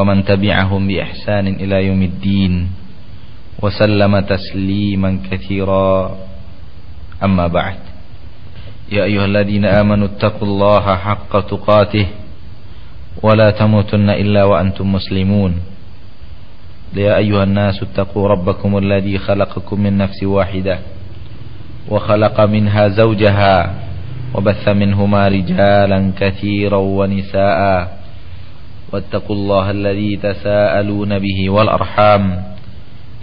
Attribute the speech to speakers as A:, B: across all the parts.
A: ومن تبعهم بإحسان إلى يوم الدين وسلم تسليما كثيرا. أما بعد يا أيها الذين آمنوا اتقوا الله حق تقاته ولا تموتن إلا وأنتم مسلمون. يا أيها الناس اتقوا ربكم الذي خلقكم من نفس واحدة وخلق منها زوجها وبث منهما رجالا كثيرا ونساء. واتقوا الله الذي تساءلون به والأرحام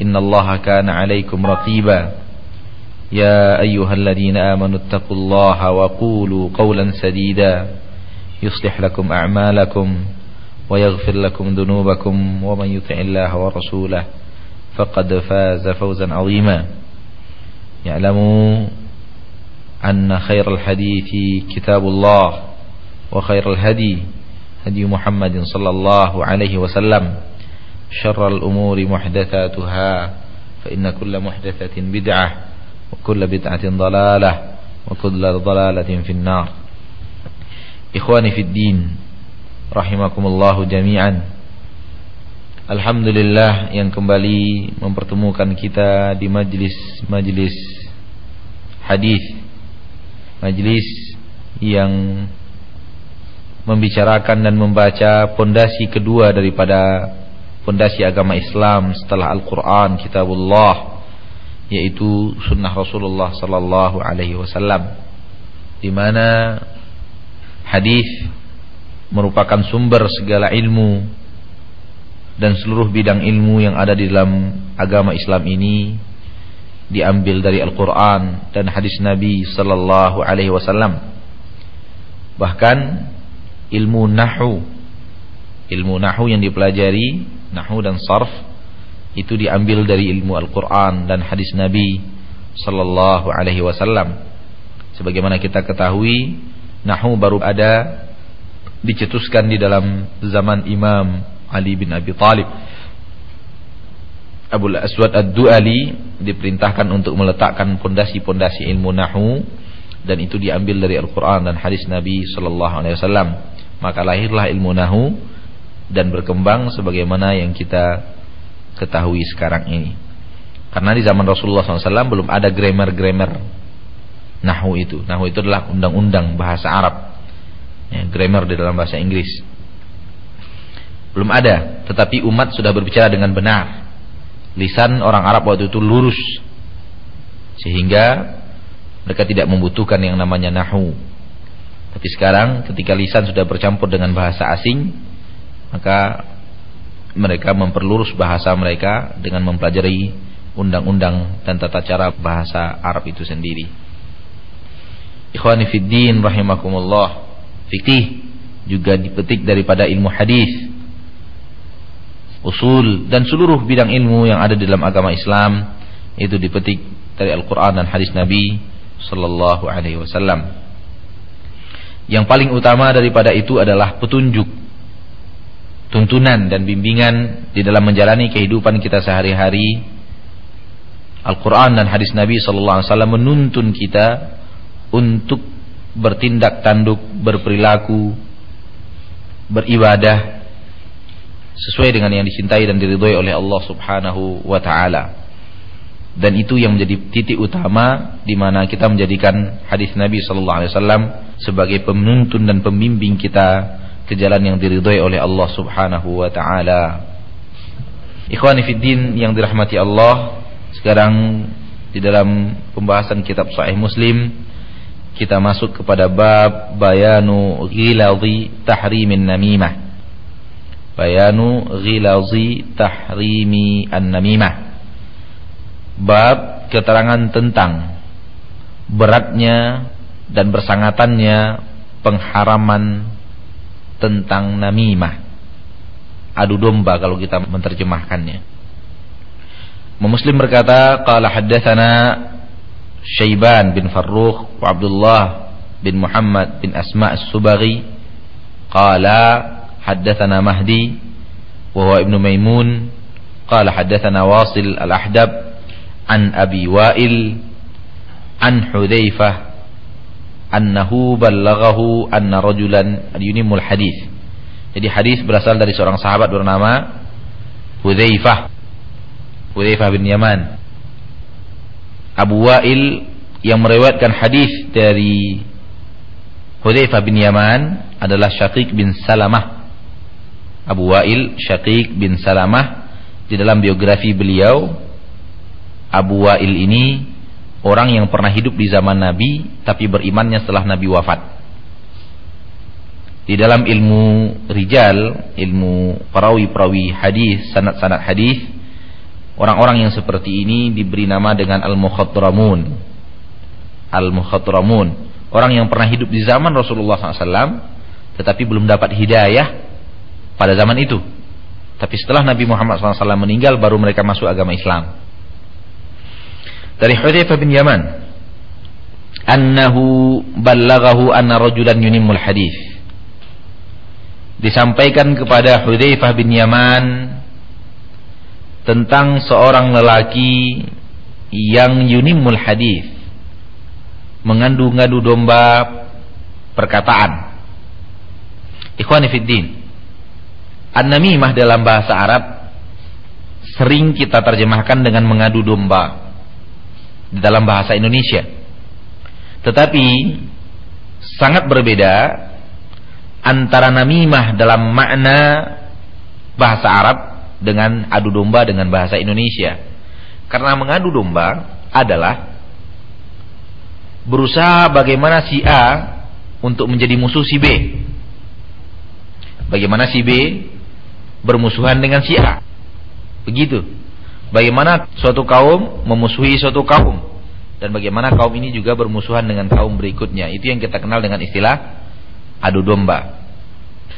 A: إن الله كان عليكم رقيبا يا أيها الذين آمنوا اتقوا الله وقولوا قولا سديدا يصلح لكم أعمالكم ويغفر لكم ذنوبكم ومن يطع الله ورسوله فقد فاز فوزا عظيما يعلموا أن خير الحديث كتاب الله وخير الهدي هدي محمد صلى الله عليه وسلم شر الأمور محدثاتها فإن كل محدثة بدعة وكل بدعة ضلالة وكل ضلالة في النار إخواني في الدين رحمكم الله جميعا Alhamdulillah yang kembali mempertemukan kita di majlis-majlis hadis majlis yang membicarakan dan membaca pondasi kedua daripada pondasi agama Islam setelah Al-Qur'an kitabullah yaitu sunnah Rasulullah sallallahu alaihi wasallam di mana hadis merupakan sumber segala ilmu dan seluruh bidang ilmu yang ada di dalam agama Islam ini diambil dari Al-Quran dan hadis Nabi Sallallahu Alaihi Wasallam. Bahkan ilmu nahu, ilmu nahu yang dipelajari, nahu dan sarf itu diambil dari ilmu Al-Quran dan hadis Nabi Sallallahu Alaihi Wasallam. Sebagaimana kita ketahui, nahu baru ada dicetuskan di dalam zaman Imam Ali bin Abi Talib Abu Aswad Ad-Du'ali diperintahkan untuk meletakkan pondasi-pondasi ilmu nahu dan itu diambil dari Al-Qur'an dan hadis Nabi sallallahu alaihi wasallam. Maka lahirlah ilmu nahu dan berkembang sebagaimana yang kita ketahui sekarang ini. Karena di zaman Rasulullah SAW belum ada grammar-grammar nahu itu. Nahu itu adalah undang-undang bahasa Arab. Ya, grammar di dalam bahasa Inggris. Belum ada, tetapi umat sudah berbicara dengan benar lisan orang Arab waktu itu lurus sehingga mereka tidak membutuhkan yang namanya nahu. Tapi sekarang ketika lisan sudah bercampur dengan bahasa asing, maka mereka memperlurus bahasa mereka dengan mempelajari undang-undang dan tata cara bahasa Arab itu sendiri. Ikhwani fiddin rahimakumullah. Fikih juga dipetik daripada ilmu hadis usul dan seluruh bidang ilmu yang ada dalam agama Islam itu dipetik dari Al-Qur'an dan hadis Nabi sallallahu alaihi wasallam. Yang paling utama daripada itu adalah petunjuk tuntunan dan bimbingan di dalam menjalani kehidupan kita sehari-hari. Al-Qur'an dan hadis Nabi sallallahu alaihi wasallam menuntun kita untuk bertindak tanduk, berperilaku, beribadah sesuai dengan yang dicintai dan diridhoi oleh Allah Subhanahu wa taala. Dan itu yang menjadi titik utama di mana kita menjadikan hadis Nabi sallallahu alaihi wasallam sebagai penuntun dan pembimbing kita ke jalan yang diridhoi oleh Allah Subhanahu wa taala. Ikhwani fiddin yang dirahmati Allah, sekarang di dalam pembahasan kitab Sahih Muslim kita masuk kepada bab bayanu ghiladhi tahrimin namimah bayanu ghilazi tahrimi an-namimah. Bab keterangan tentang beratnya dan bersangatannya pengharaman tentang namimah. adu domba kalau kita menerjemahkannya. Muslim berkata, qala haddatsana Syaiban bin Farrukh wa Abdullah bin Muhammad bin Asma As-Subaghi qala haddatsana Mahdi wa huwa Ibnu Maimun qala haddatsana Wasil Al-Ahdab an Abi Wa'il an Hudzaifah annahu ballaghahu anna rajulan yunimul hadis. Jadi hadis berasal dari seorang sahabat bernama Hudzaifah Hudzaifah bin Yaman. Abu Wa'il yang meriwayatkan hadis dari Hudzaifah bin Yaman adalah Syaqiq bin Salamah. Abu Wa'il Syaqiq bin Salamah di dalam biografi beliau Abu Wa'il ini orang yang pernah hidup di zaman Nabi tapi berimannya setelah Nabi wafat. Di dalam ilmu rijal, ilmu perawi-perawi hadis, sanad-sanad hadis, Orang-orang yang seperti ini diberi nama dengan al-mukhadramun. Al-mukhadramun. Orang yang pernah hidup di zaman Rasulullah SAW, tetapi belum dapat hidayah pada zaman itu. Tapi setelah Nabi Muhammad SAW meninggal, baru mereka masuk agama Islam. Dari Hudzaifah bin Yaman, annahu ballaghahu anna rajulan yunimul hadis. Disampaikan kepada Hudzaifah bin Yaman tentang seorang lelaki yang yunimul hadis mengadu-ngadu domba perkataan. Ikhwani fiddin an-namimah dalam bahasa Arab sering kita terjemahkan dengan mengadu domba di dalam bahasa Indonesia tetapi sangat berbeda antara namimah dalam makna bahasa Arab dengan adu domba dengan bahasa Indonesia. Karena mengadu domba adalah berusaha bagaimana si A untuk menjadi musuh si B. Bagaimana si B bermusuhan dengan si A. Begitu. Bagaimana suatu kaum memusuhi suatu kaum dan bagaimana kaum ini juga bermusuhan dengan kaum berikutnya. Itu yang kita kenal dengan istilah adu domba.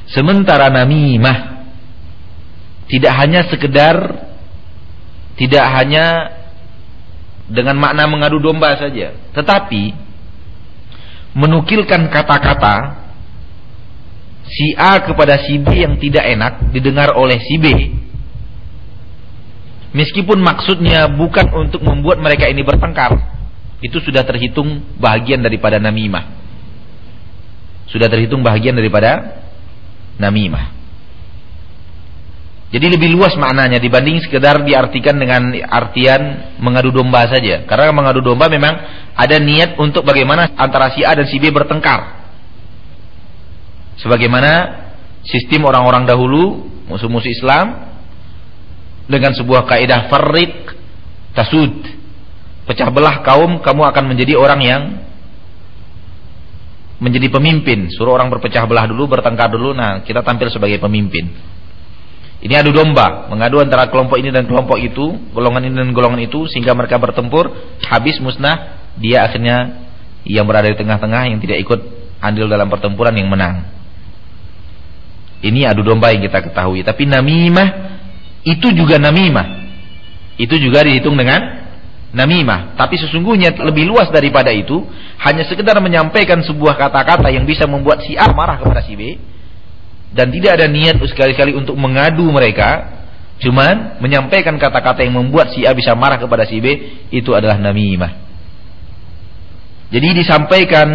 A: Sementara namimah tidak hanya sekedar tidak hanya dengan makna mengadu domba saja, tetapi menukilkan kata-kata si A kepada si B yang tidak enak didengar oleh si B. Meskipun maksudnya bukan untuk membuat mereka ini bertengkar, itu sudah terhitung bagian daripada namimah. Sudah terhitung bagian daripada namimah. Jadi lebih luas maknanya dibanding sekedar diartikan dengan artian mengadu domba saja. Karena mengadu domba memang ada niat untuk bagaimana antara si A dan si B bertengkar. Sebagaimana sistem orang-orang dahulu, musuh-musuh Islam dengan sebuah kaidah farriq tasud. Pecah belah kaum, kamu akan menjadi orang yang menjadi pemimpin. Suruh orang berpecah belah dulu, bertengkar dulu, nah kita tampil sebagai pemimpin. Ini adu domba, mengadu antara kelompok ini dan kelompok itu, golongan ini dan golongan itu sehingga mereka bertempur, habis musnah, dia akhirnya yang berada di tengah-tengah yang tidak ikut andil dalam pertempuran yang menang. Ini adu domba yang kita ketahui, tapi namimah itu juga namimah. Itu juga dihitung dengan namimah, tapi sesungguhnya lebih luas daripada itu, hanya sekedar menyampaikan sebuah kata-kata yang bisa membuat si A marah kepada si B. Dan tidak ada niat sekali-kali untuk mengadu mereka. Cuman menyampaikan kata-kata yang membuat si A bisa marah kepada si B itu adalah namimah. Jadi disampaikan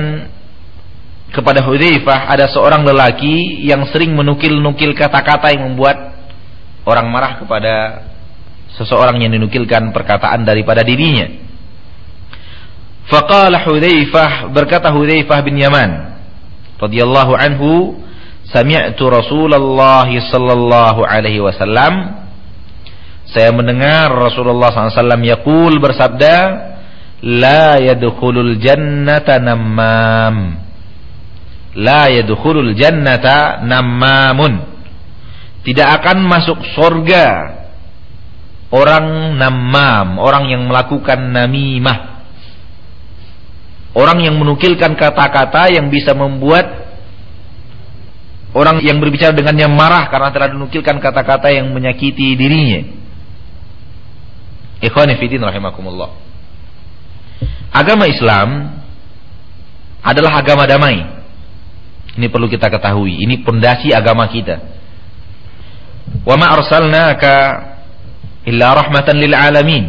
A: kepada Hudzaifah ada seorang lelaki yang sering menukil-nukil kata-kata yang membuat orang marah kepada seseorang yang dinukilkan perkataan daripada dirinya. Faqala Hudzaifah berkata Hudzaifah bin Yaman radhiyallahu anhu Sami'tu Rasulullah sallallahu alaihi wasallam. Saya mendengar Rasulullah SAW yaqul bersabda la yadkhulul jannata nammam. La yadkhulul jannata nammamun tidak akan masuk surga orang namam orang yang melakukan namimah orang yang menukilkan kata-kata yang bisa membuat orang yang berbicara dengannya marah karena telah dinukilkan kata-kata yang menyakiti dirinya. Ikhwani fillah rahimakumullah. Agama Islam adalah agama damai. Ini perlu kita ketahui. Ini pondasi agama kita. Wa ma arsalnaka illa rahmatan lil alamin.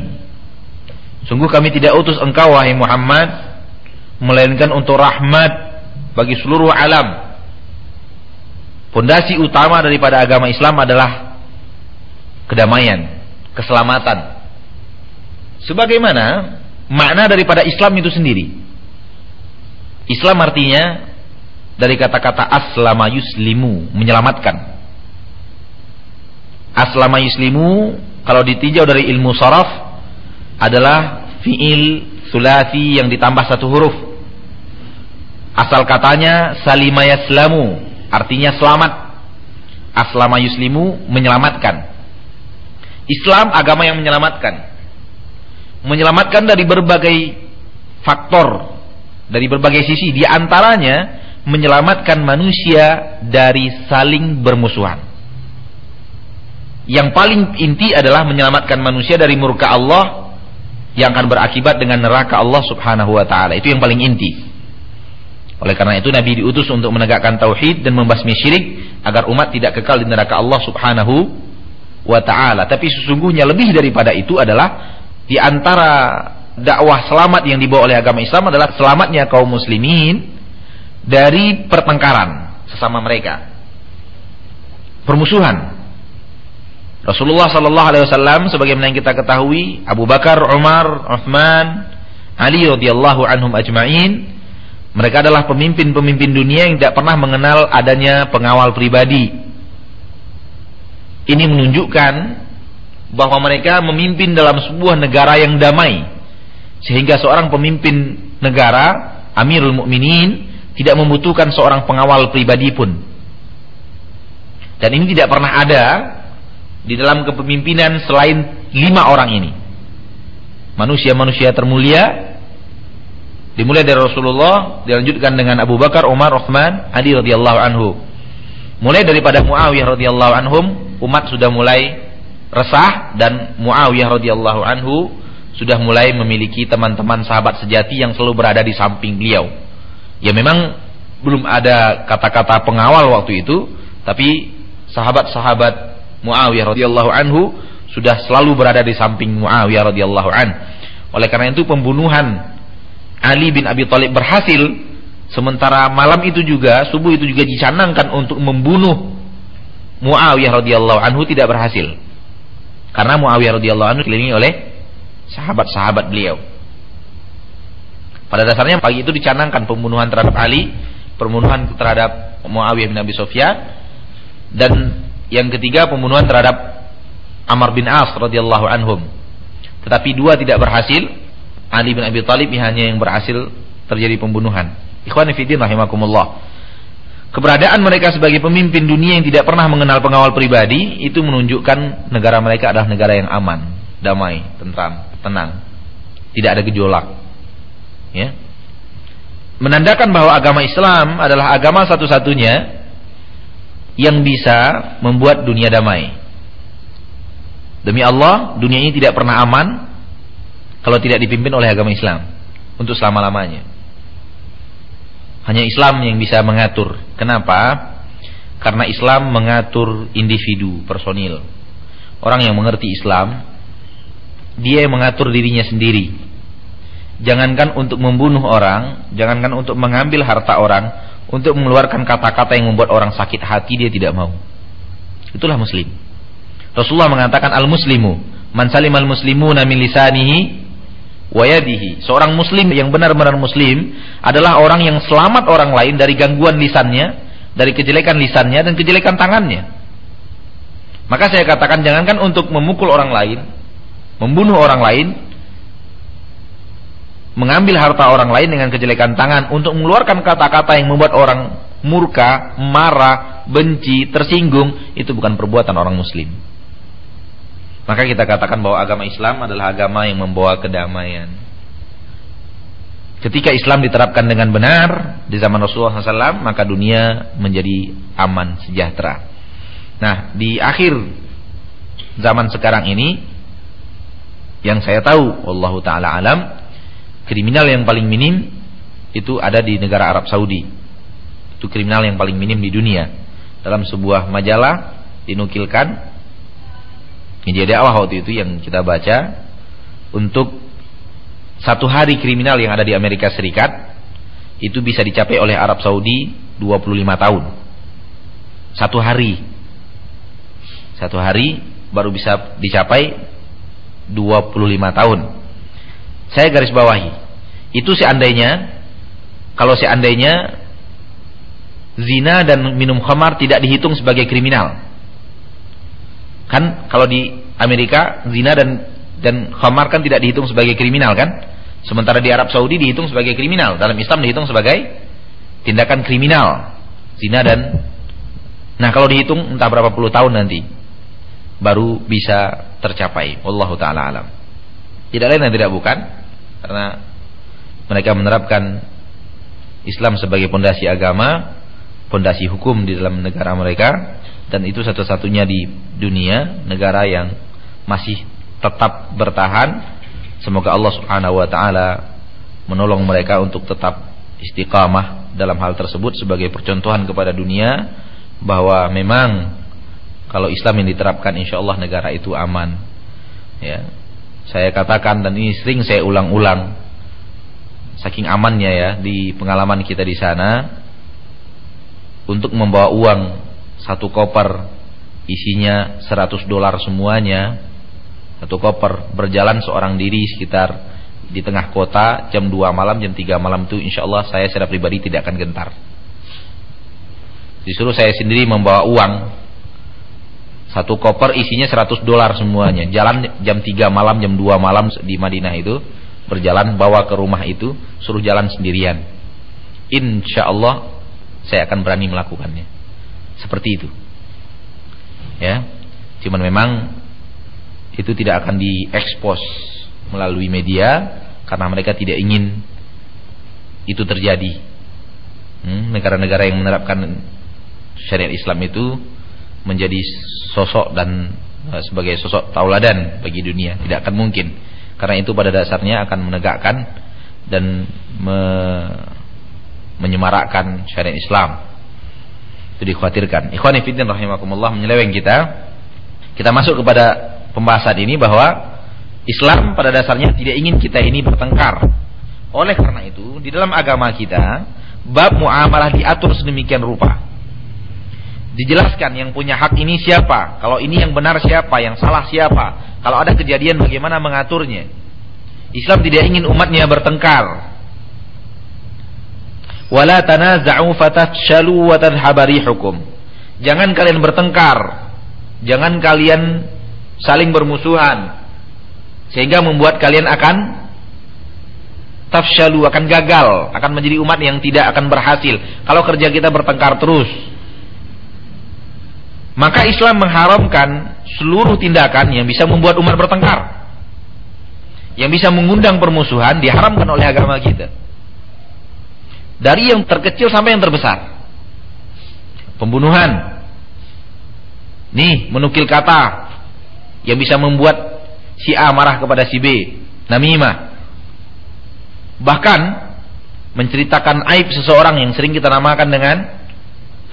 A: Sungguh kami tidak utus engkau wahai Muhammad melainkan untuk rahmat bagi seluruh alam. Pondasi utama daripada agama Islam adalah kedamaian, keselamatan. Sebagaimana makna daripada Islam itu sendiri. Islam artinya dari kata-kata aslama yuslimu, menyelamatkan. Aslama yuslimu kalau ditinjau dari ilmu saraf adalah fiil sulasi yang ditambah satu huruf. Asal katanya salima yaslamu artinya selamat. Aslama yuslimu menyelamatkan. Islam agama yang menyelamatkan. Menyelamatkan dari berbagai faktor, dari berbagai sisi. Di antaranya menyelamatkan manusia dari saling bermusuhan. Yang paling inti adalah menyelamatkan manusia dari murka Allah yang akan berakibat dengan neraka Allah Subhanahu wa taala. Itu yang paling inti. Oleh karena itu Nabi diutus untuk menegakkan tauhid dan membasmi syirik agar umat tidak kekal di neraka Allah Subhanahu wa taala. Tapi sesungguhnya lebih daripada itu adalah di antara dakwah selamat yang dibawa oleh agama Islam adalah selamatnya kaum muslimin dari pertengkaran sesama mereka. Permusuhan. Rasulullah sallallahu alaihi wasallam sebagaimana yang kita ketahui, Abu Bakar, Umar, Uthman, Ali radhiyallahu anhum ajma'in mereka adalah pemimpin-pemimpin dunia yang tidak pernah mengenal adanya pengawal pribadi. Ini menunjukkan bahwa mereka memimpin dalam sebuah negara yang damai. Sehingga seorang pemimpin negara, Amirul Mukminin, tidak membutuhkan seorang pengawal pribadi pun. Dan ini tidak pernah ada di dalam kepemimpinan selain lima orang ini. Manusia-manusia termulia Dimulai dari Rasulullah, dilanjutkan dengan Abu Bakar, Umar, Uthman, Ali radhiyallahu anhu. Mulai daripada Muawiyah radhiyallahu anhum, umat sudah mulai resah dan Muawiyah radhiyallahu anhu sudah mulai memiliki teman-teman sahabat sejati yang selalu berada di samping beliau. Ya memang belum ada kata-kata pengawal waktu itu, tapi sahabat-sahabat Muawiyah radhiyallahu anhu sudah selalu berada di samping Muawiyah radhiyallahu an. Oleh karena itu pembunuhan Ali bin Abi Thalib berhasil sementara malam itu juga subuh itu juga dicanangkan untuk membunuh Muawiyah radhiyallahu anhu tidak berhasil. Karena Muawiyah radhiyallahu anhu dikelilingi oleh sahabat-sahabat beliau. Pada dasarnya pagi itu dicanangkan pembunuhan terhadap Ali, pembunuhan terhadap Muawiyah bin Abi Sufyan dan yang ketiga pembunuhan terhadap Amr bin As radhiyallahu anhum. Tetapi dua tidak berhasil Ali bin Abi Thalib hanya yang berhasil terjadi pembunuhan. Ikhwan fillah rahimakumullah. Keberadaan mereka sebagai pemimpin dunia yang tidak pernah mengenal pengawal pribadi itu menunjukkan negara mereka adalah negara yang aman, damai, tentram, tenang. Tidak ada gejolak. Ya. Menandakan bahwa agama Islam adalah agama satu-satunya yang bisa membuat dunia damai. Demi Allah, dunia ini tidak pernah aman kalau tidak dipimpin oleh agama Islam untuk selama-lamanya. Hanya Islam yang bisa mengatur. Kenapa? Karena Islam mengatur individu, personil. Orang yang mengerti Islam, dia yang mengatur dirinya sendiri. Jangankan untuk membunuh orang, jangankan untuk mengambil harta orang, untuk mengeluarkan kata-kata yang membuat orang sakit hati dia tidak mau. Itulah muslim. Rasulullah mengatakan al-muslimu man salimal muslimuna min lisanihi wayadihi. Seorang muslim yang benar-benar muslim adalah orang yang selamat orang lain dari gangguan lisannya, dari kejelekan lisannya dan kejelekan tangannya. Maka saya katakan jangankan untuk memukul orang lain, membunuh orang lain, mengambil harta orang lain dengan kejelekan tangan untuk mengeluarkan kata-kata yang membuat orang murka, marah, benci, tersinggung, itu bukan perbuatan orang muslim. Maka kita katakan bahwa agama Islam adalah agama yang membawa kedamaian. ketika Islam diterapkan dengan benar di zaman Rasulullah SAW maka dunia menjadi aman sejahtera. Nah di akhir zaman sekarang ini yang saya tahu Allah taala alam kriminal yang paling minim itu ada di negara Arab Saudi. Itu kriminal yang paling minim di dunia. Dalam sebuah majalah dinukilkan media dakwah waktu itu yang kita baca untuk satu hari kriminal yang ada di Amerika Serikat itu bisa dicapai oleh Arab Saudi 25 tahun. Satu hari. Satu hari baru bisa dicapai 25 tahun. Saya garis bawahi. Itu seandainya kalau seandainya zina dan minum khamar tidak dihitung sebagai kriminal. Kan kalau di Amerika zina dan dan khamar kan tidak dihitung sebagai kriminal kan? Sementara di Arab Saudi dihitung sebagai kriminal, dalam Islam dihitung sebagai tindakan kriminal. Zina dan Nah, kalau dihitung entah berapa puluh tahun nanti baru bisa tercapai. Wallahu taala alam. Tidak lain dan tidak bukan karena mereka menerapkan Islam sebagai pondasi agama, pondasi hukum di dalam negara mereka dan itu satu-satunya di dunia negara yang masih tetap bertahan. Semoga Allah Subhanahu wa taala menolong mereka untuk tetap istiqamah dalam hal tersebut sebagai percontohan kepada dunia bahwa memang kalau Islam yang diterapkan insya Allah negara itu aman. Ya. Saya katakan dan ini sering saya ulang-ulang. Saking amannya ya di pengalaman kita di sana. Untuk membawa uang satu koper isinya 100 dolar semuanya. Satu koper berjalan seorang diri sekitar di tengah kota jam 2 malam jam 3 malam itu insya Allah saya secara pribadi tidak akan gentar. Disuruh saya sendiri membawa uang satu koper isinya 100 dolar semuanya. Jalan jam 3 malam jam 2 malam di Madinah itu berjalan bawa ke rumah itu suruh jalan sendirian. Insya Allah saya akan berani melakukannya. Seperti itu. Ya. Cuman memang itu tidak akan diekspos melalui media karena mereka tidak ingin itu terjadi. Hmm, negara-negara hmm, yang menerapkan syariat Islam itu menjadi sosok dan uh, sebagai sosok tauladan bagi dunia tidak akan mungkin karena itu pada dasarnya akan menegakkan dan me menyemarakkan syariat Islam. Itu dikhawatirkan. Ikhwan fillah rahimakumullah menyeleweng kita. Kita masuk kepada pembahasan ini bahwa Islam pada dasarnya tidak ingin kita ini bertengkar. Oleh karena itu, di dalam agama kita, bab muamalah diatur sedemikian rupa. Dijelaskan yang punya hak ini siapa, kalau ini yang benar siapa, yang salah siapa, kalau ada kejadian bagaimana mengaturnya? Islam tidak ingin umatnya bertengkar. Wala tanaza'u wa tadhhabari hukum. Jangan kalian bertengkar. Jangan kalian saling bermusuhan sehingga membuat kalian akan tafshalu akan gagal, akan menjadi umat yang tidak akan berhasil. Kalau kerja kita bertengkar terus, maka Islam mengharamkan seluruh tindakan yang bisa membuat umat bertengkar. Yang bisa mengundang permusuhan diharamkan oleh agama kita. Dari yang terkecil sampai yang terbesar. Pembunuhan. Nih, menukil kata yang bisa membuat si A marah kepada si B. Namimah. Bahkan menceritakan aib seseorang yang sering kita namakan dengan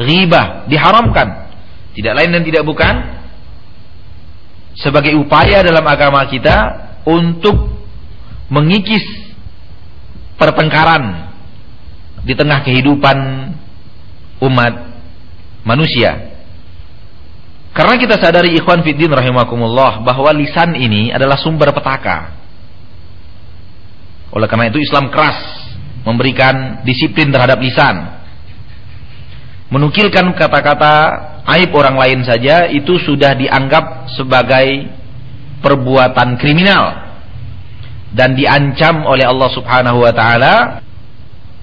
A: ghibah diharamkan tidak lain dan tidak bukan sebagai upaya dalam agama kita untuk mengikis pertengkaran di tengah kehidupan umat manusia. Karena kita sadari ikhwan fiddin rahimakumullah bahwa lisan ini adalah sumber petaka. Oleh karena itu Islam keras memberikan disiplin terhadap lisan. Menukilkan kata-kata aib orang lain saja itu sudah dianggap sebagai perbuatan kriminal. Dan diancam oleh Allah Subhanahu wa taala.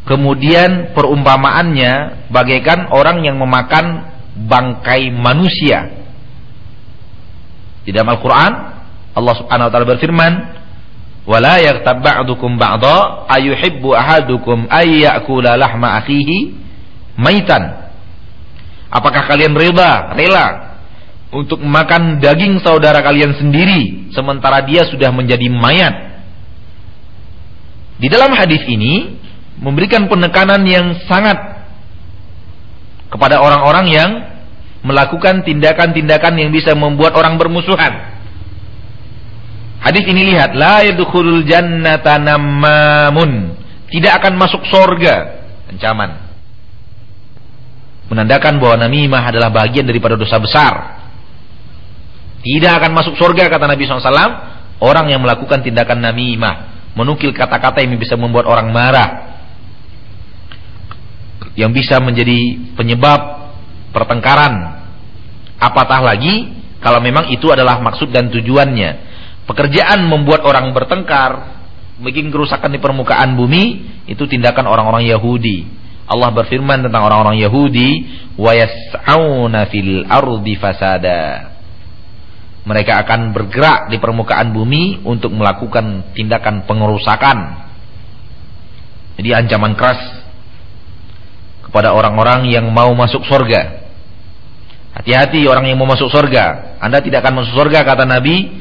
A: Kemudian perumpamaannya bagaikan orang yang memakan bangkai manusia. Di dalam Al-Qur'an Allah Subhanahu wa taala berfirman Wala yaghtab ba'dukum ba'dha ayuhibbu ahadukum ay ya'kula lahma akhihi maitan. Apakah kalian rela rela untuk makan daging saudara kalian sendiri sementara dia sudah menjadi mayat? Di dalam hadis ini memberikan penekanan yang sangat kepada orang-orang yang melakukan tindakan-tindakan yang bisa membuat orang bermusuhan. Hadis ini lihat, la yadkhulul jannata namamun. Tidak akan masuk sorga. Ancaman. Menandakan bahwa namimah adalah bagian daripada dosa besar. Tidak akan masuk sorga kata Nabi SAW. Orang yang melakukan tindakan namimah. Menukil kata-kata yang bisa membuat orang marah. Yang bisa menjadi penyebab pertengkaran. Apatah lagi kalau memang itu adalah maksud dan tujuannya pekerjaan membuat orang bertengkar, bikin kerusakan di permukaan bumi, itu tindakan orang-orang Yahudi. Allah berfirman tentang orang-orang Yahudi, "Wa yas'auna fil ardi fasada." Mereka akan bergerak di permukaan bumi untuk melakukan tindakan pengerusakan. Jadi ancaman keras kepada orang-orang yang mau masuk surga. Hati-hati orang yang mau masuk surga. Anda tidak akan masuk surga kata Nabi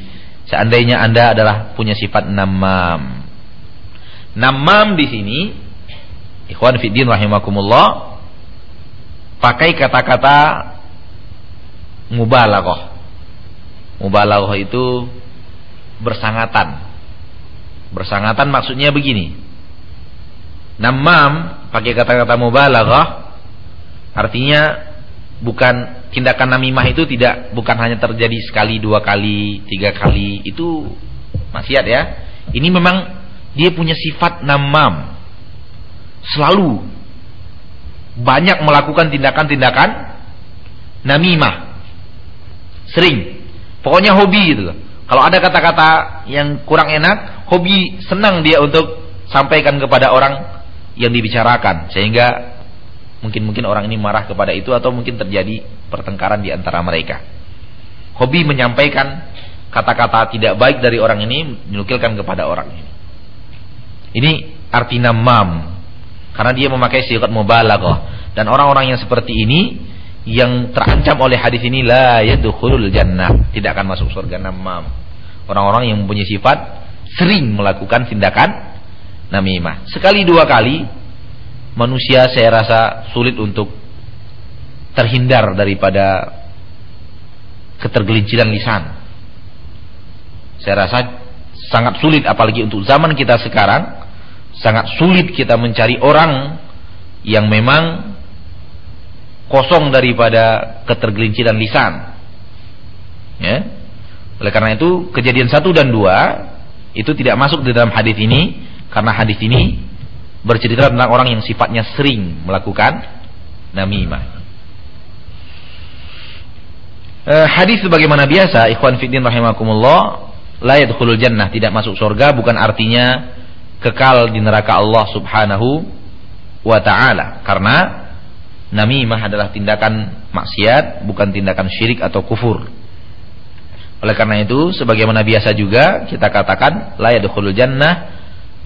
A: Seandainya Anda adalah punya sifat namam. Namam di sini ikhwan fiddin rahimakumullah pakai kata-kata mubalaghah. Mubalaghah itu bersangatan. Bersangatan maksudnya begini. Namam pakai kata-kata mubalaghah artinya bukan tindakan namimah itu tidak bukan hanya terjadi sekali, dua kali, tiga kali, itu maksiat ya. Ini memang dia punya sifat namam. Selalu banyak melakukan tindakan-tindakan namimah. Sering. Pokoknya hobi gitu Kalau ada kata-kata yang kurang enak, hobi senang dia untuk sampaikan kepada orang yang dibicarakan sehingga Mungkin-mungkin orang ini marah kepada itu atau mungkin terjadi pertengkaran di antara mereka. Hobi menyampaikan kata-kata tidak baik dari orang ini dinukilkan kepada orang ini. Ini arti namam. Karena dia memakai sigat mubalaghah dan orang-orang yang seperti ini yang terancam oleh hadis ini la yadkhulul jannah, tidak akan masuk surga namam. Orang-orang yang mempunyai sifat sering melakukan tindakan namimah. Sekali dua kali manusia saya rasa sulit untuk terhindar daripada ketergelinciran lisan. Saya rasa sangat sulit apalagi untuk zaman kita sekarang sangat sulit kita mencari orang yang memang kosong daripada ketergelinciran lisan. Ya. Oleh karena itu kejadian satu dan dua itu tidak masuk di dalam hadis ini karena hadis ini bercerita tentang orang yang sifatnya sering melakukan namimah. Eh, hadis sebagaimana biasa, ikhwan fiddin rahimakumullah, la yadkhulul jannah, tidak masuk surga bukan artinya kekal di neraka Allah Subhanahu wa taala. Karena namimah adalah tindakan maksiat, bukan tindakan syirik atau kufur. Oleh karena itu, sebagaimana biasa juga kita katakan la yadkhulul jannah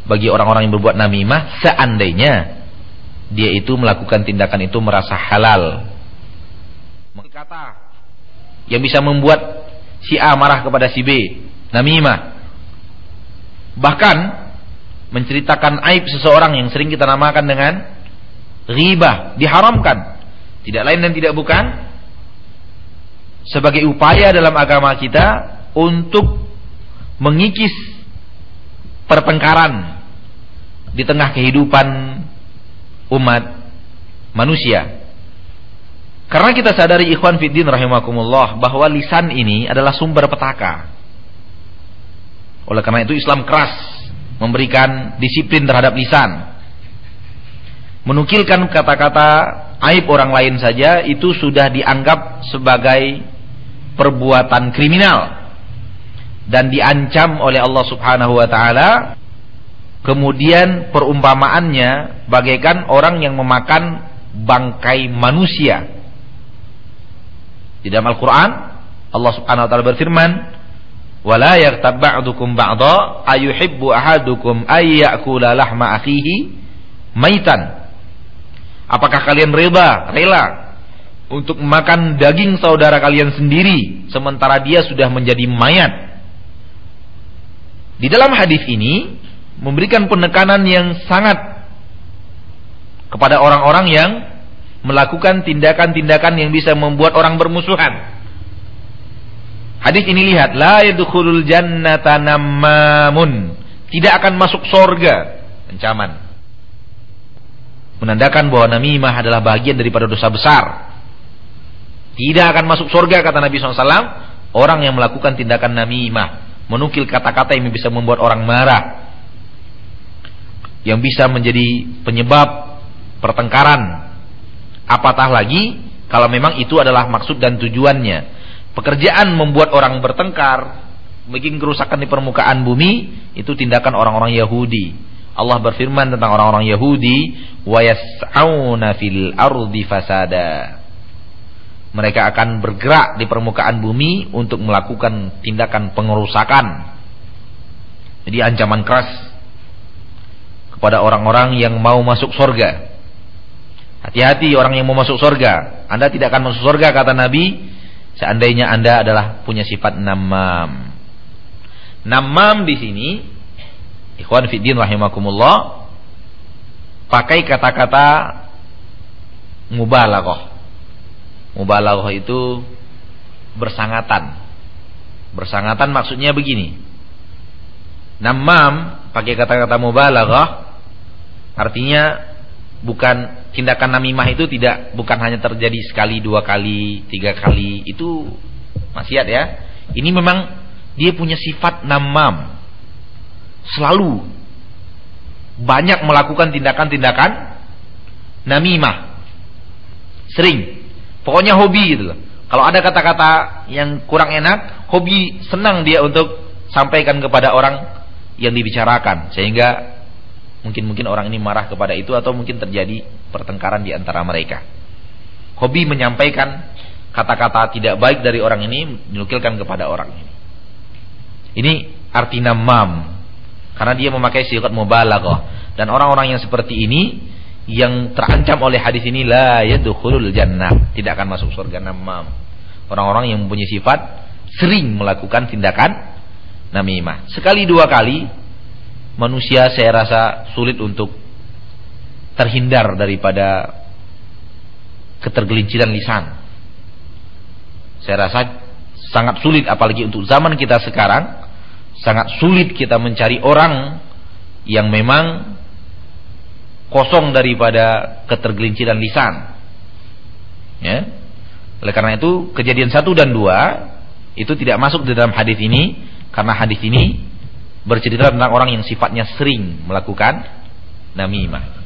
A: bagi orang-orang yang berbuat namimah seandainya dia itu melakukan tindakan itu merasa halal. Kata yang bisa membuat si A marah kepada si B, namimah. Bahkan menceritakan aib seseorang yang sering kita namakan dengan ghibah, diharamkan. Tidak lain dan tidak bukan sebagai upaya dalam agama kita untuk mengikis pertengkaran di tengah kehidupan umat manusia. Karena kita sadari ikhwan fiddin rahimakumullah bahwa lisan ini adalah sumber petaka. Oleh karena itu Islam keras memberikan disiplin terhadap lisan. Menukilkan kata-kata aib orang lain saja itu sudah dianggap sebagai perbuatan kriminal. Dan diancam oleh Allah Subhanahu wa taala. Kemudian perumpamaannya bagaikan orang yang memakan bangkai manusia. Di dalam Al-Qur'an Allah Subhanahu wa taala berfirman Wala yaghtab ba'dukum ba'dha ayuhibbu ahadukum ay ya'kula lahma akhihi maitan. Apakah kalian rela rela untuk makan daging saudara kalian sendiri sementara dia sudah menjadi mayat? Di dalam hadis ini memberikan penekanan yang sangat kepada orang-orang yang melakukan tindakan-tindakan yang bisa membuat orang bermusuhan. Hadis ini lihat, la yadkhulul jannata nammamun. Tidak akan masuk sorga. Ancaman. Menandakan bahwa namimah adalah bagian daripada dosa besar. Tidak akan masuk sorga kata Nabi SAW. Orang yang melakukan tindakan namimah. Menukil kata-kata yang bisa membuat orang marah. Yang bisa menjadi penyebab pertengkaran. Apatah lagi kalau memang itu adalah maksud dan tujuannya pekerjaan membuat orang bertengkar, bikin kerusakan di permukaan bumi, itu tindakan orang-orang Yahudi. Allah berfirman tentang orang-orang Yahudi, "Wa fil ardi fasada." Mereka akan bergerak di permukaan bumi untuk melakukan tindakan pengerusakan. Jadi ancaman keras kepada orang-orang yang mau masuk surga. Hati-hati orang yang mau masuk surga. Anda tidak akan masuk surga kata Nabi Seandainya Anda adalah punya sifat namam. Namam di sini ikhwan fiddin rahimakumullah pakai kata-kata mubalaghah. Mubalaghah itu bersangatan. Bersangatan maksudnya begini. Namam pakai kata-kata mubalaghah artinya bukan tindakan namimah itu tidak bukan hanya terjadi sekali, dua kali, tiga kali. Itu maksiat ya. Ini memang dia punya sifat namam. Selalu banyak melakukan tindakan-tindakan namimah. Sering. Pokoknya hobi gitu loh. Kalau ada kata-kata yang kurang enak, hobi senang dia untuk sampaikan kepada orang yang dibicarakan sehingga Mungkin mungkin orang ini marah kepada itu atau mungkin terjadi pertengkaran di antara mereka. Hobi menyampaikan kata-kata tidak baik dari orang ini dinukilkan kepada orang ini. Ini arti namam. Karena dia memakai sifat mubalaghah dan orang-orang yang seperti ini yang terancam oleh hadis ini la yadkhulul jannah, tidak akan masuk surga namam. Orang-orang yang mempunyai sifat sering melakukan tindakan namimah. Sekali dua kali manusia saya rasa sulit untuk terhindar daripada ketergelinciran lisan. Saya rasa sangat sulit apalagi untuk zaman kita sekarang sangat sulit kita mencari orang yang memang kosong daripada ketergelinciran lisan. Ya. Oleh karena itu kejadian satu dan dua itu tidak masuk di dalam hadis ini karena hadis ini bercerita tentang orang yang sifatnya sering melakukan namimah.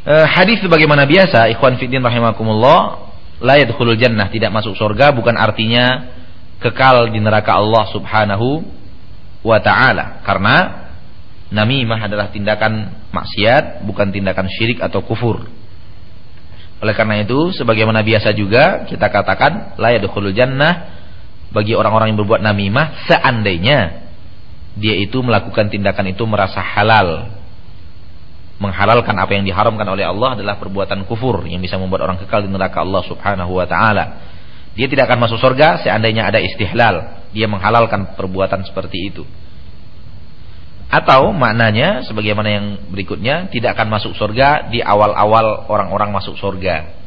A: Eh, hadis sebagaimana biasa, ikhwan fiddin rahimakumullah, la yadkhulul jannah, tidak masuk surga bukan artinya kekal di neraka Allah Subhanahu wa taala. Karena namimah adalah tindakan maksiat, bukan tindakan syirik atau kufur. Oleh karena itu, sebagaimana biasa juga kita katakan la yadkhulul jannah bagi orang-orang yang berbuat namimah seandainya dia itu melakukan tindakan itu merasa halal menghalalkan apa yang diharamkan oleh Allah adalah perbuatan kufur yang bisa membuat orang kekal di neraka Allah Subhanahu wa taala. Dia tidak akan masuk surga seandainya ada istihlal, dia menghalalkan perbuatan seperti itu. Atau maknanya sebagaimana yang berikutnya tidak akan masuk surga di awal-awal orang-orang masuk surga.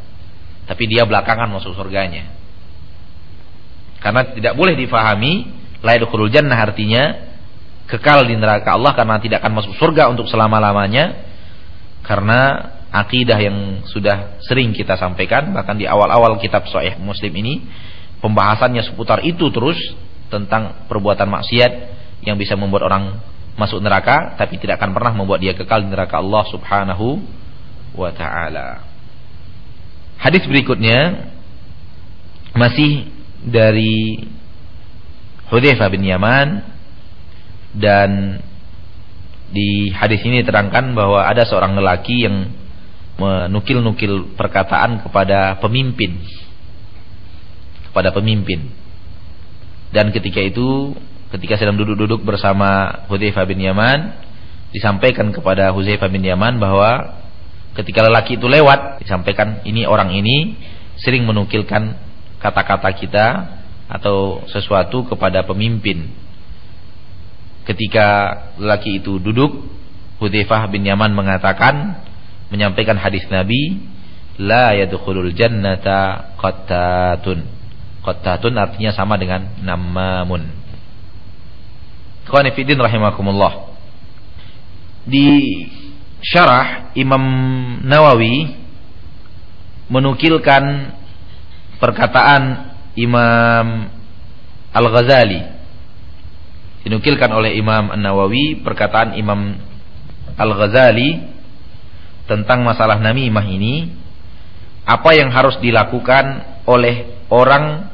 A: Tapi dia belakangan masuk surganya. Karena tidak boleh difahami la yadkhulul jannah artinya kekal di neraka Allah karena tidak akan masuk surga untuk selama-lamanya karena akidah yang sudah sering kita sampaikan bahkan di awal-awal kitab sahih Muslim ini pembahasannya seputar itu terus tentang perbuatan maksiat yang bisa membuat orang masuk neraka tapi tidak akan pernah membuat dia kekal di neraka Allah Subhanahu wa taala. Hadis berikutnya masih dari Hudzaifah bin Yaman dan di hadis ini diterangkan bahwa ada seorang lelaki yang menukil-nukil perkataan kepada pemimpin kepada pemimpin. Dan ketika itu ketika sedang duduk-duduk bersama Hudzaifah bin Yaman disampaikan kepada Hudzaifah bin Yaman bahwa ketika lelaki itu lewat disampaikan ini orang ini sering menukilkan kata-kata kita atau sesuatu kepada pemimpin. Ketika lelaki itu duduk, Hudzaifah bin Yaman mengatakan menyampaikan hadis Nabi, la yadkhulul jannata qattatun. Qattatun artinya sama dengan namamun. Ikhwani fillah rahimakumullah. Di syarah Imam Nawawi menukilkan perkataan Imam Al-Ghazali dinukilkan oleh Imam An-Nawawi perkataan Imam Al-Ghazali tentang masalah namimah ini apa yang harus dilakukan oleh orang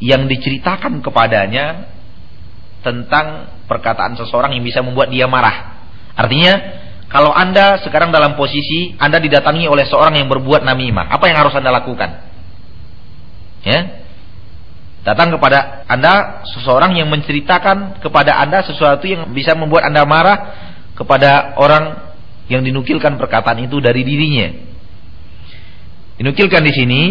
A: yang diceritakan kepadanya tentang perkataan seseorang yang bisa membuat dia marah. Artinya, kalau Anda sekarang dalam posisi Anda didatangi oleh seorang yang berbuat namimah, apa yang harus Anda lakukan? Ya. Datang kepada Anda seseorang yang menceritakan kepada Anda sesuatu yang bisa membuat Anda marah kepada orang yang dinukilkan perkataan itu dari dirinya. Dinukilkan di sini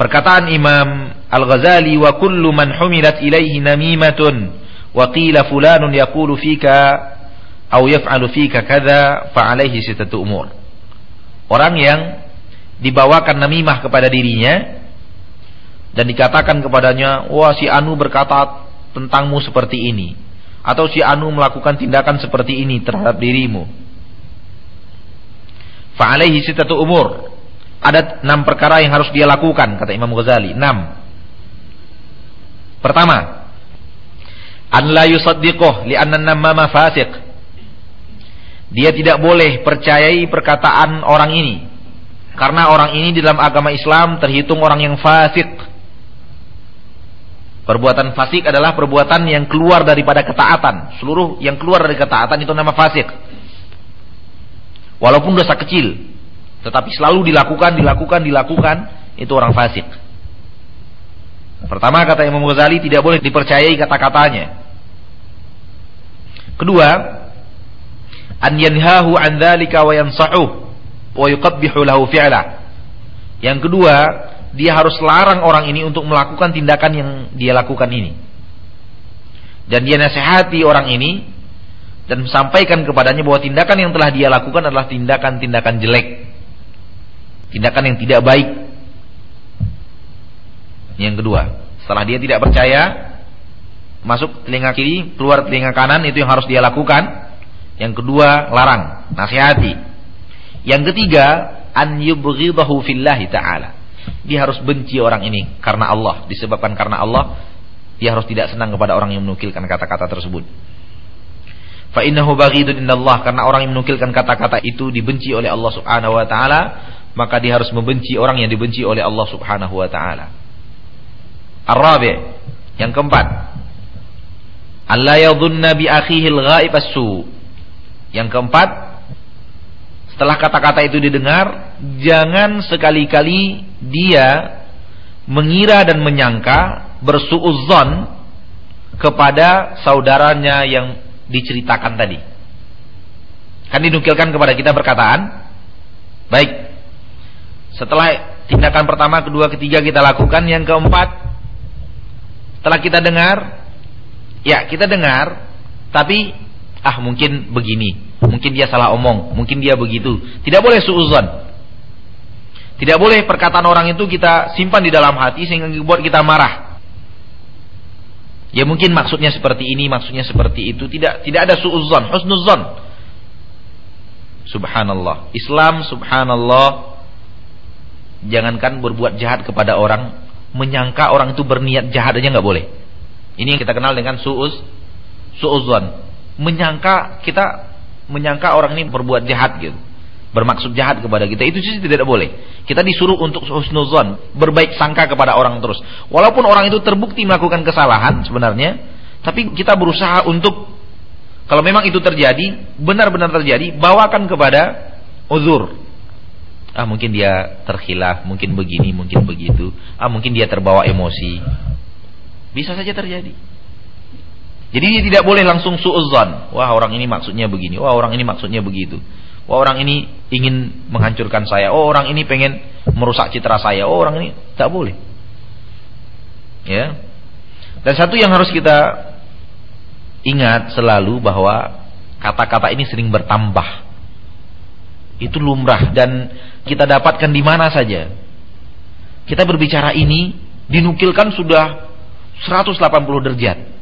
A: perkataan Imam Al-Ghazali wa kullu man humilat ilaihi namimatun wa qila fulanun yaqulu fika aw yaf'alu fika kadza fa alaihi umur. Orang yang dibawakan namimah kepada dirinya dan dikatakan kepadanya, "Wah, si Anu berkata tentangmu seperti ini." Atau si Anu melakukan tindakan seperti ini terhadap dirimu. Fa'alaihi sitatu umur. Ada enam perkara yang harus dia lakukan, kata Imam Ghazali. Enam. Pertama, an la yusaddiquh li'anna namama fasiq. Dia tidak boleh percayai perkataan orang ini karena orang ini di dalam agama Islam terhitung orang yang fasik. Perbuatan fasik adalah perbuatan yang keluar daripada ketaatan. Seluruh yang keluar dari ketaatan itu nama fasik. Walaupun dosa kecil, tetapi selalu dilakukan, dilakukan, dilakukan, itu orang fasik. Pertama kata Imam Ghazali tidak boleh dipercayai kata-katanya. Kedua, an yanhahu an dzalika wa yansahuh Yang kedua, dia harus larang orang ini untuk melakukan tindakan yang dia lakukan ini. Dan dia nasihati orang ini dan sampaikan kepadanya bahwa tindakan yang telah dia lakukan adalah tindakan-tindakan jelek. Tindakan yang tidak baik. Yang kedua, setelah dia tidak percaya, masuk telinga kiri, keluar telinga kanan itu yang harus dia lakukan. Yang kedua, larang, nasihati. Yang ketiga, an yubghidahu fillahi ta'ala. Dia harus benci orang ini karena Allah, disebabkan karena Allah dia harus tidak senang kepada orang yang menukilkan kata-kata tersebut. Fa innahu baghidun indallah karena orang yang menukilkan kata-kata itu dibenci oleh Allah Subhanahu wa taala, maka dia harus membenci orang yang dibenci oleh Allah Subhanahu wa taala. Ar-rabi' yang keempat, alla yadhunna bi akhihi al-ghaib as-su. Yang keempat, setelah kata-kata itu didengar, jangan sekali-kali dia mengira dan menyangka bersuudzon kepada saudaranya yang diceritakan tadi. Kan dinukilkan kepada kita perkataan, baik. Setelah tindakan pertama, kedua, ketiga kita lakukan, yang keempat, setelah kita dengar, ya kita dengar, tapi ah mungkin begini, Mungkin dia salah omong, mungkin dia begitu. Tidak boleh suuzon. Tidak boleh perkataan orang itu kita simpan di dalam hati sehingga membuat kita marah. Ya mungkin maksudnya seperti ini, maksudnya seperti itu. Tidak tidak ada suuzon, husnuzon. Subhanallah. Islam subhanallah jangankan berbuat jahat kepada orang, menyangka orang itu berniat jahat aja nggak boleh. Ini yang kita kenal dengan suuz suuzon. Menyangka kita menyangka orang ini berbuat jahat gitu. Bermaksud jahat kepada kita. Itu sih tidak boleh. Kita disuruh untuk husnuzon. Berbaik sangka kepada orang terus. Walaupun orang itu terbukti melakukan kesalahan sebenarnya tapi kita berusaha untuk kalau memang itu terjadi benar-benar terjadi bawakan kepada uzur. Ah mungkin dia terkhilaf mungkin begini mungkin begitu. Ah mungkin dia terbawa emosi. Bisa saja terjadi. Jadi dia tidak boleh langsung suudzon. Wah orang ini maksudnya begini. Wah orang ini maksudnya begitu. Wah orang ini ingin menghancurkan saya. Oh orang ini pengen merusak citra saya. Oh orang ini tak boleh. Ya. Dan satu yang harus kita ingat selalu bahwa kata-kata ini sering bertambah. Itu lumrah dan kita dapatkan di mana saja. Kita berbicara ini dinukilkan sudah 180 derajat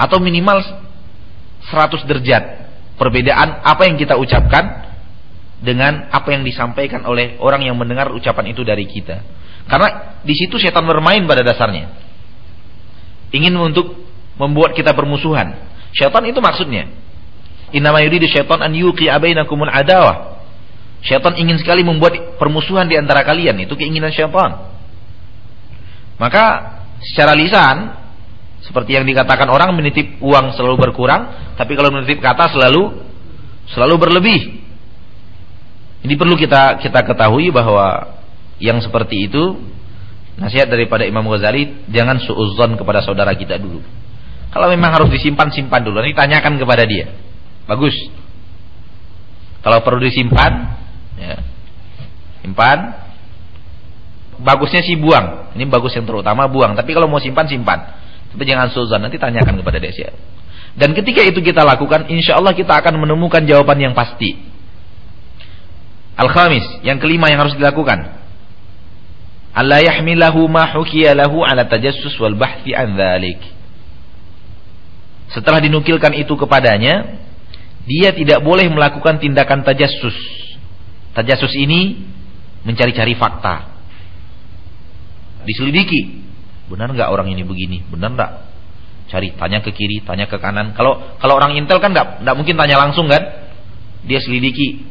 A: atau minimal 100 derajat perbedaan apa yang kita ucapkan dengan apa yang disampaikan oleh orang yang mendengar ucapan itu dari kita. Karena di situ setan bermain pada dasarnya. Ingin untuk membuat kita bermusuhan. Setan itu maksudnya. Innama yuridu syaitan an yuqi'a bainakumul adawah. Syaitan ingin sekali membuat permusuhan di antara kalian, itu keinginan syaitan. Maka secara lisan seperti yang dikatakan orang menitip uang selalu berkurang, tapi kalau menitip kata selalu selalu berlebih. Ini perlu kita kita ketahui bahwa yang seperti itu nasihat daripada Imam Ghazali jangan suudzon kepada saudara kita dulu. Kalau memang harus disimpan simpan dulu. Nanti tanyakan kepada dia. Bagus. Kalau perlu disimpan, ya, simpan. Bagusnya sih buang. Ini bagus yang terutama buang. Tapi kalau mau simpan simpan. Tapi jangan suzan, nanti tanyakan kepada dia Dan ketika itu kita lakukan, insya Allah kita akan menemukan jawaban yang pasti. Al-khamis, yang kelima yang harus dilakukan. Allah yahmilahu ma hukiya lahu ala tajassus wal bahthi an dhalik. Setelah dinukilkan itu kepadanya, dia tidak boleh melakukan tindakan tajassus. Tajassus ini mencari-cari fakta. Diselidiki, Benar nggak orang ini begini? Benar nggak? Cari, tanya ke kiri, tanya ke kanan. Kalau kalau orang intel kan nggak nggak mungkin tanya langsung kan? Dia selidiki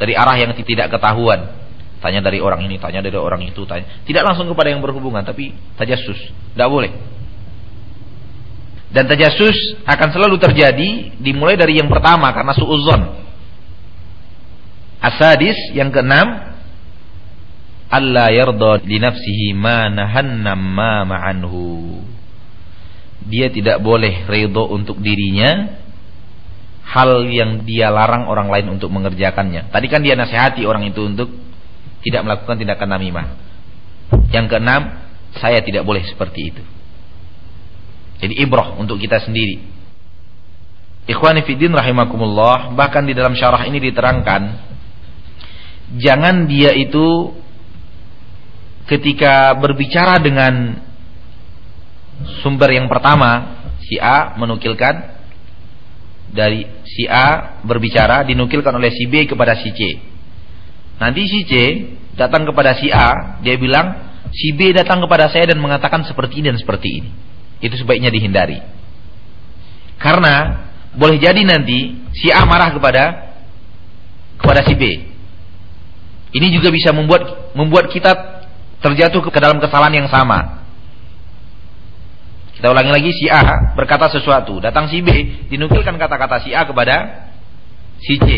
A: dari arah yang tidak ketahuan. Tanya dari orang ini, tanya dari orang itu, tanya. Tidak langsung kepada yang berhubungan, tapi tajasus. Tidak boleh. Dan tajasus akan selalu terjadi dimulai dari yang pertama karena suuzon. Asadis yang keenam Allah yarda li nafsihi ma nahanna ma ma'anhu. Dia tidak boleh ridho untuk dirinya hal yang dia larang orang lain untuk mengerjakannya. Tadi kan dia nasihati orang itu untuk tidak melakukan tindakan namimah. Yang keenam, saya tidak boleh seperti itu. Jadi ibrah untuk kita sendiri. Ikhwani fiddin rahimakumullah, bahkan di dalam syarah ini diterangkan jangan dia itu ketika berbicara dengan sumber yang pertama si A menukilkan dari si A berbicara dinukilkan oleh si B kepada si C. Nanti si C datang kepada si A, dia bilang si B datang kepada saya dan mengatakan seperti ini dan seperti ini. Itu sebaiknya dihindari. Karena boleh jadi nanti si A marah kepada kepada si B. Ini juga bisa membuat membuat kita terjatuh ke dalam kesalahan yang sama. Kita ulangi lagi si A berkata sesuatu, datang si B, dinukilkan kata-kata si A kepada si C.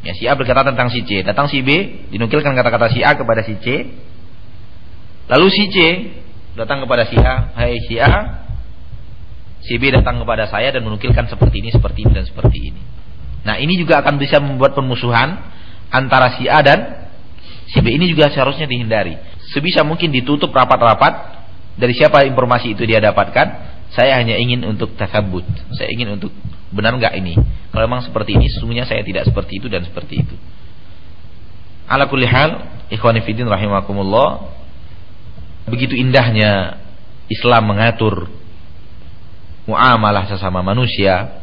A: Ya, si A berkata tentang si C, datang si B, dinukilkan kata-kata si A kepada si C. Lalu si C datang kepada si A, "Hai si A, si B datang kepada saya dan menukilkan seperti ini, seperti ini dan seperti ini." Nah, ini juga akan bisa membuat permusuhan antara si A dan ini juga seharusnya dihindari. Sebisa mungkin ditutup rapat-rapat dari siapa informasi itu dia dapatkan. Saya hanya ingin untuk takabut. Saya ingin untuk benar nggak ini. Kalau memang seperti ini, sesungguhnya saya tidak seperti itu dan seperti itu. Ala kulli hal, ikhwani fiddin rahimakumullah. Begitu indahnya Islam mengatur muamalah sesama manusia.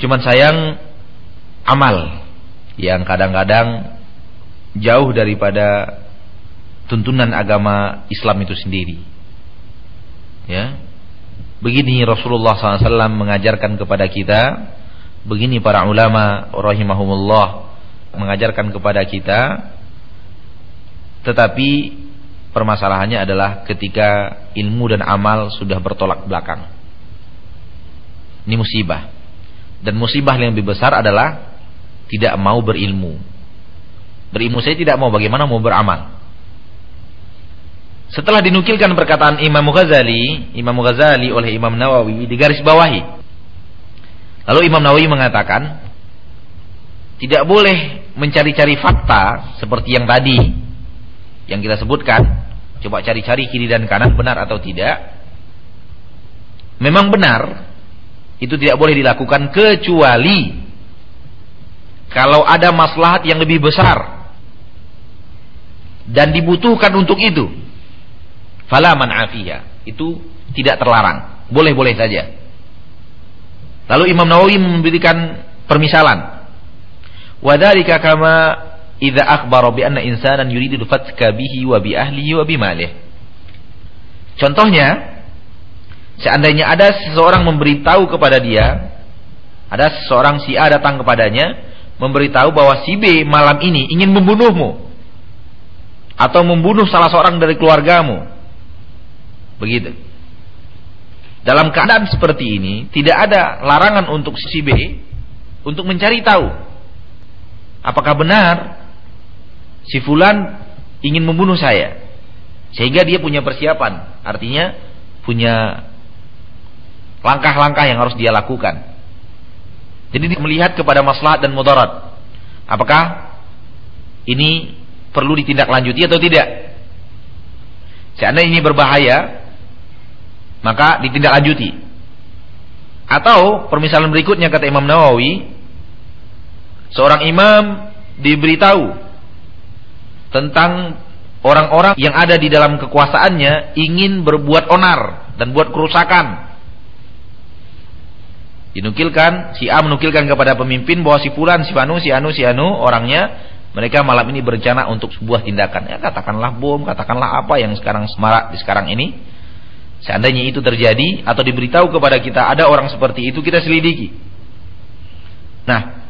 A: Cuman sayang amal yang kadang-kadang jauh daripada tuntunan agama Islam itu sendiri. Ya. Begini Rasulullah SAW mengajarkan kepada kita, begini para ulama rahimahumullah mengajarkan kepada kita, tetapi permasalahannya adalah ketika ilmu dan amal sudah bertolak belakang. Ini musibah. Dan musibah yang lebih besar adalah tidak mau berilmu. Berilmu saya tidak mau bagaimana mau beramal. Setelah dinukilkan perkataan Imam Ghazali, Imam Ghazali oleh Imam Nawawi di garis bawahi. Lalu Imam Nawawi mengatakan, tidak boleh mencari-cari fakta seperti yang tadi yang kita sebutkan. Coba cari-cari kiri dan kanan benar atau tidak. Memang benar, itu tidak boleh dilakukan kecuali kalau ada maslahat yang lebih besar dan dibutuhkan untuk itu. Fala man'afiha. Itu tidak terlarang. Boleh-boleh saja. Lalu Imam Nawawi memberikan permisalan. Wadhalika kama idza akhbara bi anna insanan yuridu fatka bihi wa bi ahlihi wa bi malih. Contohnya seandainya ada seseorang memberitahu kepada dia ada seseorang si A datang kepadanya memberitahu bahwa si B malam ini ingin membunuhmu atau membunuh salah seorang dari keluargamu. Begitu. Dalam keadaan seperti ini tidak ada larangan untuk si B untuk mencari tahu apakah benar si fulan ingin membunuh saya. Sehingga dia punya persiapan, artinya punya langkah-langkah yang harus dia lakukan. Jadi melihat kepada maslahat dan mudarat. Apakah ini perlu ditindaklanjuti atau tidak? Seandainya ini berbahaya, maka ditindaklanjuti. Atau permisalan berikutnya kata Imam Nawawi, seorang imam diberitahu tentang orang-orang yang ada di dalam kekuasaannya ingin berbuat onar dan buat kerusakan Dinukilkan, si A menukilkan kepada pemimpin bahwa si Fulan, si Anu, si Anu, si Anu, orangnya mereka malam ini berencana untuk sebuah tindakan. Ya katakanlah bom, katakanlah apa yang sekarang semarak di sekarang ini. Seandainya itu terjadi atau diberitahu kepada kita ada orang seperti itu, kita selidiki. Nah,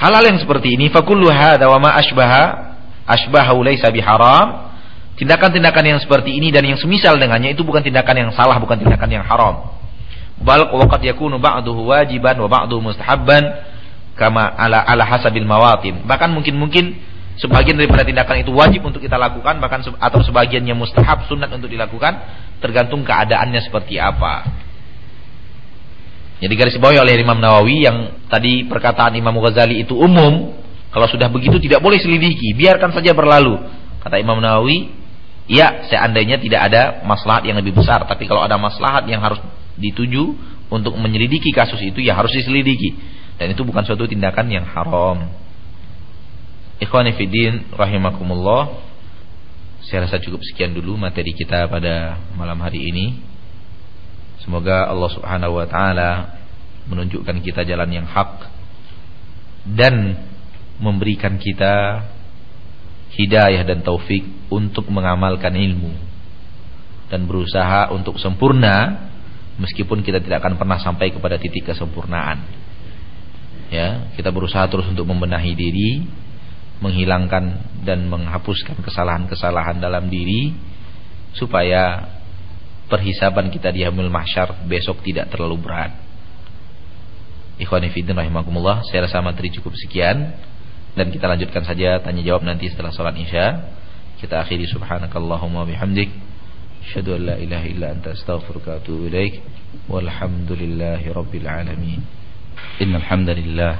A: halal yang seperti ini fakullu hadza wa ma asbaha biharam. Tindakan-tindakan yang seperti ini dan yang semisal dengannya itu bukan tindakan yang salah, bukan tindakan yang haram bal waqad yakunu ba'duhu wajiban wa ba'duhu mustahabban kama ala ala hasabil mawatin. Bahkan mungkin-mungkin sebagian daripada tindakan itu wajib untuk kita lakukan bahkan atau sebagiannya mustahab sunat untuk dilakukan tergantung keadaannya seperti apa. Jadi garis bawahi oleh Imam Nawawi yang tadi perkataan Imam Ghazali itu umum kalau sudah begitu tidak boleh selidiki biarkan saja berlalu. Kata Imam Nawawi ya seandainya tidak ada maslahat yang lebih besar tapi kalau ada maslahat yang harus dituju untuk menyelidiki kasus itu ya harus diselidiki dan itu bukan suatu tindakan yang haram. Ikhwani fiddin rahimakumullah. Saya rasa cukup sekian dulu materi kita pada malam hari ini. Semoga Allah Subhanahu wa taala menunjukkan kita jalan yang hak dan memberikan kita hidayah dan taufik untuk mengamalkan ilmu dan berusaha untuk sempurna meskipun kita tidak akan pernah sampai kepada titik kesempurnaan ya kita berusaha terus untuk membenahi diri menghilangkan dan menghapuskan kesalahan-kesalahan dalam diri supaya perhisaban kita di Hamil Mahsyar besok tidak terlalu berat. Ikhwan Fidin Rahimakumullah saya rasa materi cukup sekian. Dan kita lanjutkan saja tanya jawab nanti setelah sholat isya. Kita akhiri subhanakallahumma bihamdik. Syadu an la ilaha illa anta astaghfiruka wa atubu walhamdulillahi rabbil alamin.
B: إن الحمد لله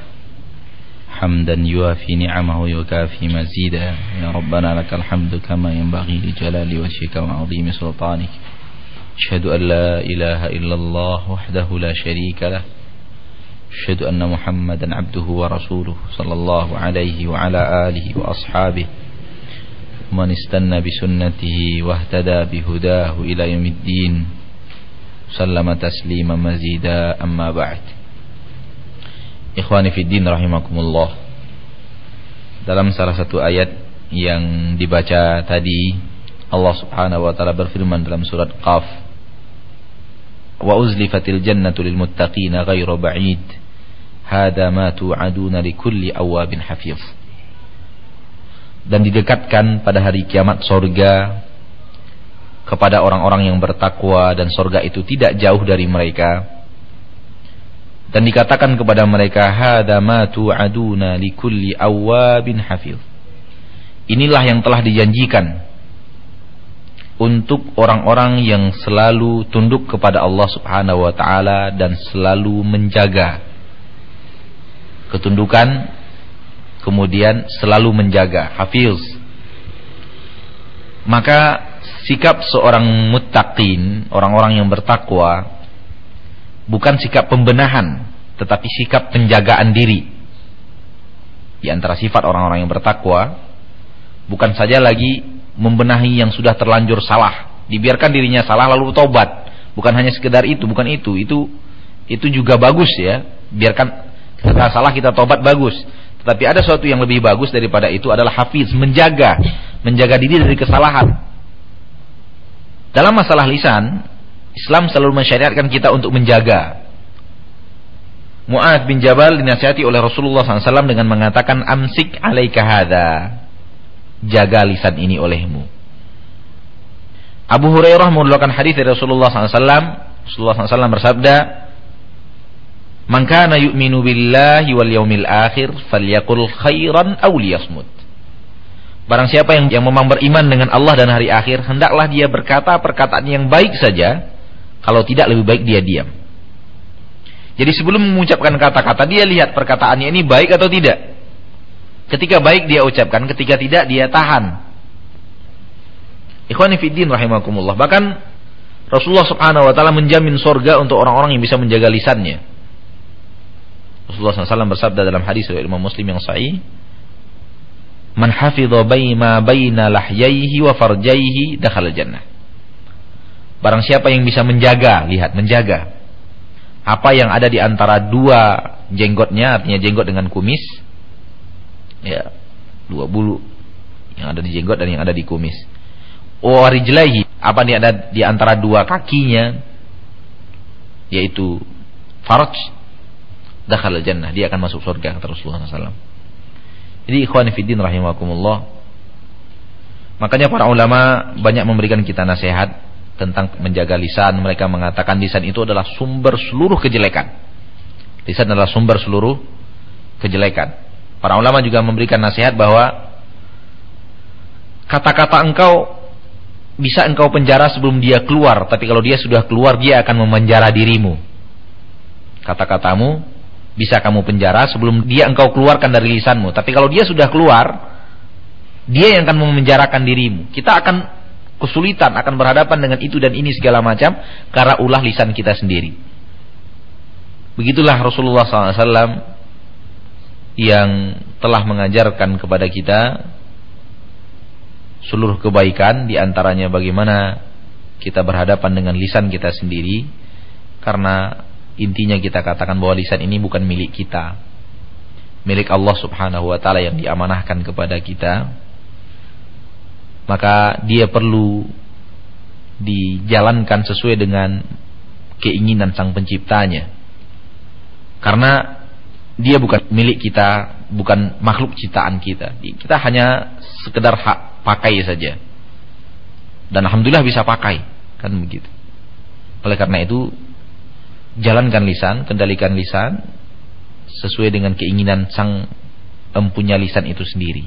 B: حمدا يوافي نعمه ويكافي مزيدا يا ربنا لك الحمد كما ينبغي لجلال وجهك وعظيم سلطانك. أشهد أن لا إله إلا الله وحده لا شريك له. أشهد أن محمدا عبده ورسوله صلى الله عليه وعلى آله وأصحابه. من استنى بسنته واهتدى بهداه إلى يوم الدين. سلم تسليما مزيدا أما بعد. Ikhwani Fiddin Rahimakumullah. Dalam salah satu ayat yang dibaca tadi Allah subhanahu wa ta'ala berfirman dalam surat Qaf Wa uzlifatil jannatu lil muttaqina ghairu ba'id. Hada ma tu'aduna likulli awabin hafiz dan didekatkan pada hari kiamat sorga kepada orang-orang yang bertakwa dan sorga itu tidak jauh dari mereka dan dikatakan kepada mereka hada ma tu'aduna likulli awabin hafiz inilah yang telah dijanjikan
A: untuk orang-orang yang selalu tunduk kepada Allah Subhanahu wa taala dan selalu menjaga ketundukan kemudian selalu menjaga hafiz maka sikap seorang muttaqin orang-orang yang bertakwa bukan sikap pembenahan tetapi sikap penjagaan diri di antara sifat orang-orang yang bertakwa bukan saja lagi membenahi yang sudah terlanjur salah. Dibiarkan dirinya salah lalu tobat. Bukan hanya sekedar itu, bukan itu. Itu itu juga bagus ya. Biarkan kita salah kita tobat bagus. Tetapi ada sesuatu yang lebih bagus daripada itu adalah hafiz, menjaga, menjaga diri dari kesalahan. Dalam masalah lisan, Islam selalu mensyariatkan kita untuk menjaga. Mu'ad bin Jabal dinasihati oleh Rasulullah SAW dengan mengatakan amsik alaika hadha jaga lisan ini olehmu. Abu Hurairah mengeluarkan hadis dari Rasulullah SAW. Rasulullah SAW bersabda, "Man kana yu'minu billahi wal yaumil akhir falyakul khairan aw liyasmut." Barang siapa yang yang memang beriman dengan Allah dan hari akhir, hendaklah dia berkata perkataan yang baik saja, kalau tidak lebih baik dia diam. Jadi sebelum mengucapkan kata-kata dia lihat perkataannya ini baik atau tidak. Ketika baik dia ucapkan, ketika tidak dia tahan. Ikhwani fiddin rahimakumullah. Bahkan Rasulullah Subhanahu wa taala menjamin surga untuk orang-orang yang bisa menjaga lisannya. Rasulullah SAW bersabda dalam hadis dari Imam Muslim yang sahih, "Man hafidha baima baina lahyaihi wa farjaihi dakhala jannah." Barang siapa yang bisa menjaga, lihat menjaga apa yang ada di antara dua jenggotnya, artinya jenggot dengan kumis, ya dua bulu yang ada di jenggot dan yang ada di kumis. Warijlaihi apa yang ada di antara dua kakinya yaitu faraj dakhala jannah dia akan masuk surga kata Rasulullah SAW. Jadi ikhwan fiddin rahimakumullah. Makanya para ulama banyak memberikan kita nasihat tentang menjaga lisan. Mereka mengatakan lisan itu adalah sumber seluruh kejelekan. Lisan adalah sumber seluruh kejelekan. Para ulama juga memberikan nasihat bahwa kata-kata engkau bisa engkau penjara sebelum dia keluar, tapi kalau dia sudah keluar dia akan memenjara dirimu. Kata-katamu bisa kamu penjara sebelum dia engkau keluarkan dari lisanmu, tapi kalau dia sudah keluar, dia yang akan memenjarakan dirimu. Kita akan kesulitan akan berhadapan dengan itu dan ini segala macam karena ulah lisan kita sendiri. Begitulah Rasulullah SAW yang telah mengajarkan kepada kita seluruh kebaikan di antaranya bagaimana kita berhadapan dengan lisan kita sendiri karena intinya kita katakan bahwa lisan ini bukan milik kita milik Allah Subhanahu wa taala yang diamanahkan kepada kita maka dia perlu dijalankan sesuai dengan keinginan sang penciptanya karena dia bukan milik kita, bukan makhluk ciptaan kita. Kita hanya sekedar hak pakai saja. Dan alhamdulillah bisa pakai, kan begitu. Oleh karena itu, jalankan lisan, kendalikan lisan sesuai dengan keinginan sang empunya lisan itu sendiri.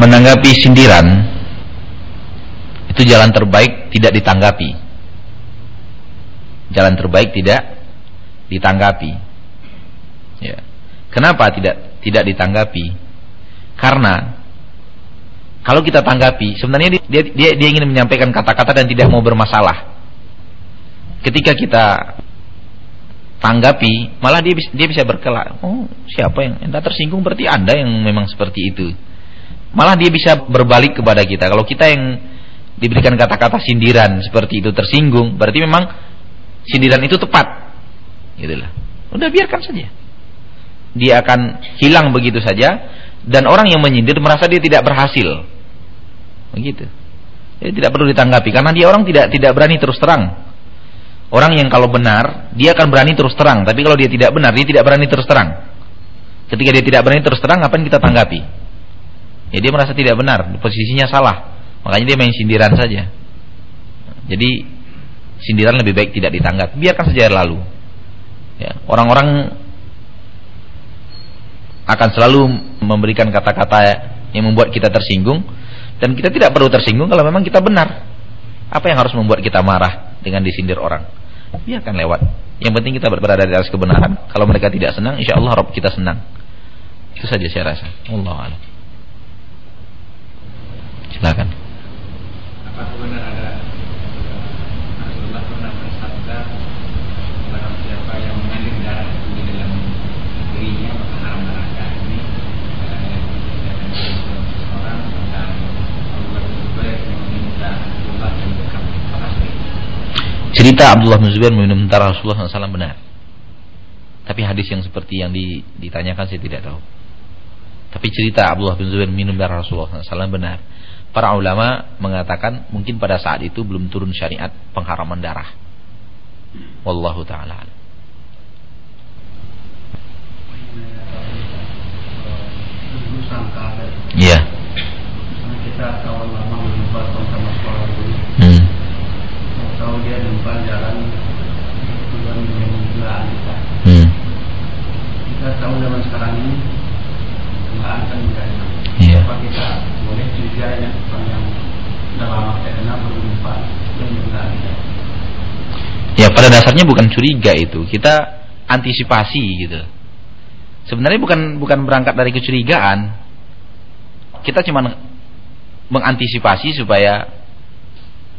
A: menanggapi sindiran itu jalan terbaik tidak ditanggapi. Jalan terbaik tidak ditanggapi. Ya. Kenapa tidak tidak ditanggapi? Karena kalau kita tanggapi, sebenarnya dia dia, dia ingin menyampaikan kata-kata dan tidak mau bermasalah. Ketika kita tanggapi, malah dia dia bisa berkelak. Oh, siapa yang anda tersinggung berarti Anda yang memang seperti itu. Malah dia bisa berbalik kepada kita. Kalau kita yang diberikan kata-kata sindiran seperti itu tersinggung, berarti memang sindiran itu tepat. Gitulah. Udah biarkan saja. Dia akan hilang begitu saja dan orang yang menyindir merasa dia tidak berhasil. Begitu. Jadi tidak perlu ditanggapi karena dia orang tidak tidak berani terus terang. Orang yang kalau benar, dia akan berani terus terang, tapi kalau dia tidak benar, dia tidak berani terus terang. Ketika dia tidak berani terus terang, apa yang kita tanggapi? Ya dia merasa tidak benar, posisinya salah. Makanya dia main sindiran saja. Jadi sindiran lebih baik tidak ditanggapi, biarkan saja lalu. Ya, orang-orang akan selalu memberikan kata-kata yang membuat kita tersinggung dan kita tidak perlu tersinggung kalau memang kita benar. Apa yang harus membuat kita marah dengan disindir orang? Biarkan lewat. Yang penting kita berada di atas kebenaran. Kalau mereka tidak senang, insya Allah Rob kita senang. Itu saja saya rasa. Allah alam. Silakan. Apakah benar ada Cerita Abdullah bin Zubair meminum darah Rasulullah SAW benar. Tapi hadis yang seperti yang ditanyakan saya tidak tahu. Tapi cerita Abdullah bin Zubair minum darah Rasulullah SAW benar. Para ulama mengatakan mungkin pada saat itu belum turun syariat pengharaman darah. Wallahu taala. Iya. Kita kawan lama berjumpa sama sekolah dulu. Hmm tahu dia numpang jalan tujuan dengan belaan kita. Hmm. Kita tahu zaman sekarang ini belaan kan enak. Yeah. Apa kita ya pada dasarnya bukan curiga itu, kita antisipasi gitu. Sebenarnya bukan bukan berangkat dari kecurigaan. Kita cuma mengantisipasi supaya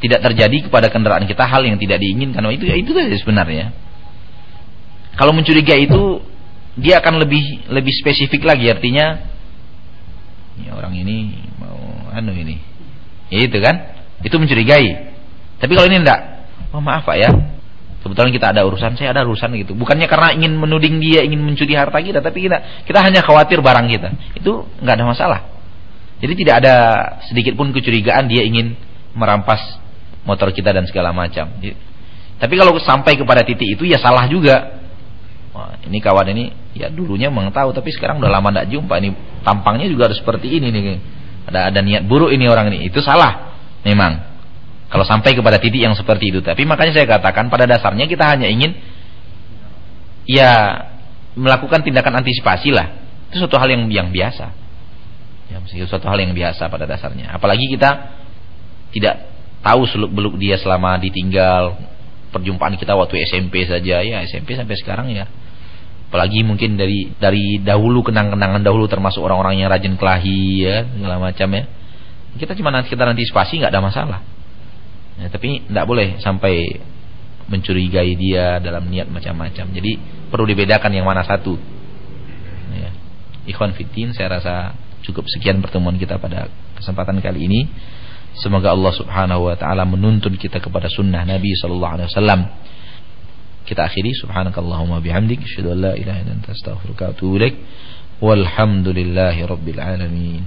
A: tidak terjadi kepada kendaraan kita hal yang tidak diinginkan. Oh, itu ya itu saja sebenarnya. Kalau mencurigai itu dia akan lebih lebih spesifik lagi artinya ya orang ini anu ini. Ya itu kan? Itu mencurigai. Tapi kalau ini enggak, oh maaf Pak ya. Kebetulan kita ada urusan, saya ada urusan gitu. Bukannya karena ingin menuding dia, ingin mencuri harta kita, tapi kita kita hanya khawatir barang kita. Itu enggak ada masalah. Jadi tidak ada sedikit pun kecurigaan dia ingin merampas motor kita dan segala macam. Tapi kalau sampai kepada titik itu ya salah juga. Wah, ini kawan ini ya dulunya memang tahu tapi sekarang udah lama tidak jumpa ini tampangnya juga harus seperti ini nih. Ada ada niat buruk ini orang ini. Itu salah memang. Kalau sampai kepada titik yang seperti itu. Tapi makanya saya katakan pada dasarnya kita hanya ingin ya melakukan tindakan antisipasi lah. Itu suatu hal yang yang biasa. Ya, suatu hal yang biasa pada dasarnya. Apalagi kita tidak tahu seluk beluk dia selama ditinggal perjumpaan kita waktu SMP saja ya SMP sampai sekarang ya apalagi mungkin dari dari dahulu kenang-kenangan dahulu termasuk orang-orang yang rajin kelahi ya segala macam ya. Kita cuma nanti kita antisipasi nggak ada masalah. Ya, tapi tidak boleh sampai mencurigai dia dalam niat macam-macam. Jadi perlu dibedakan yang mana satu. Ya. ikhwan fitin saya rasa cukup sekian pertemuan kita pada kesempatan kali ini. Semoga Allah Subhanahu wa taala menuntun kita kepada sunnah Nabi sallallahu alaihi wasallam. Kita akhiri subhanakallahumma bihamdik asyhadu an la ilaha illa anta astaghfiruka wa atubu ilaik. Walhamdulillahi rabbil alamin.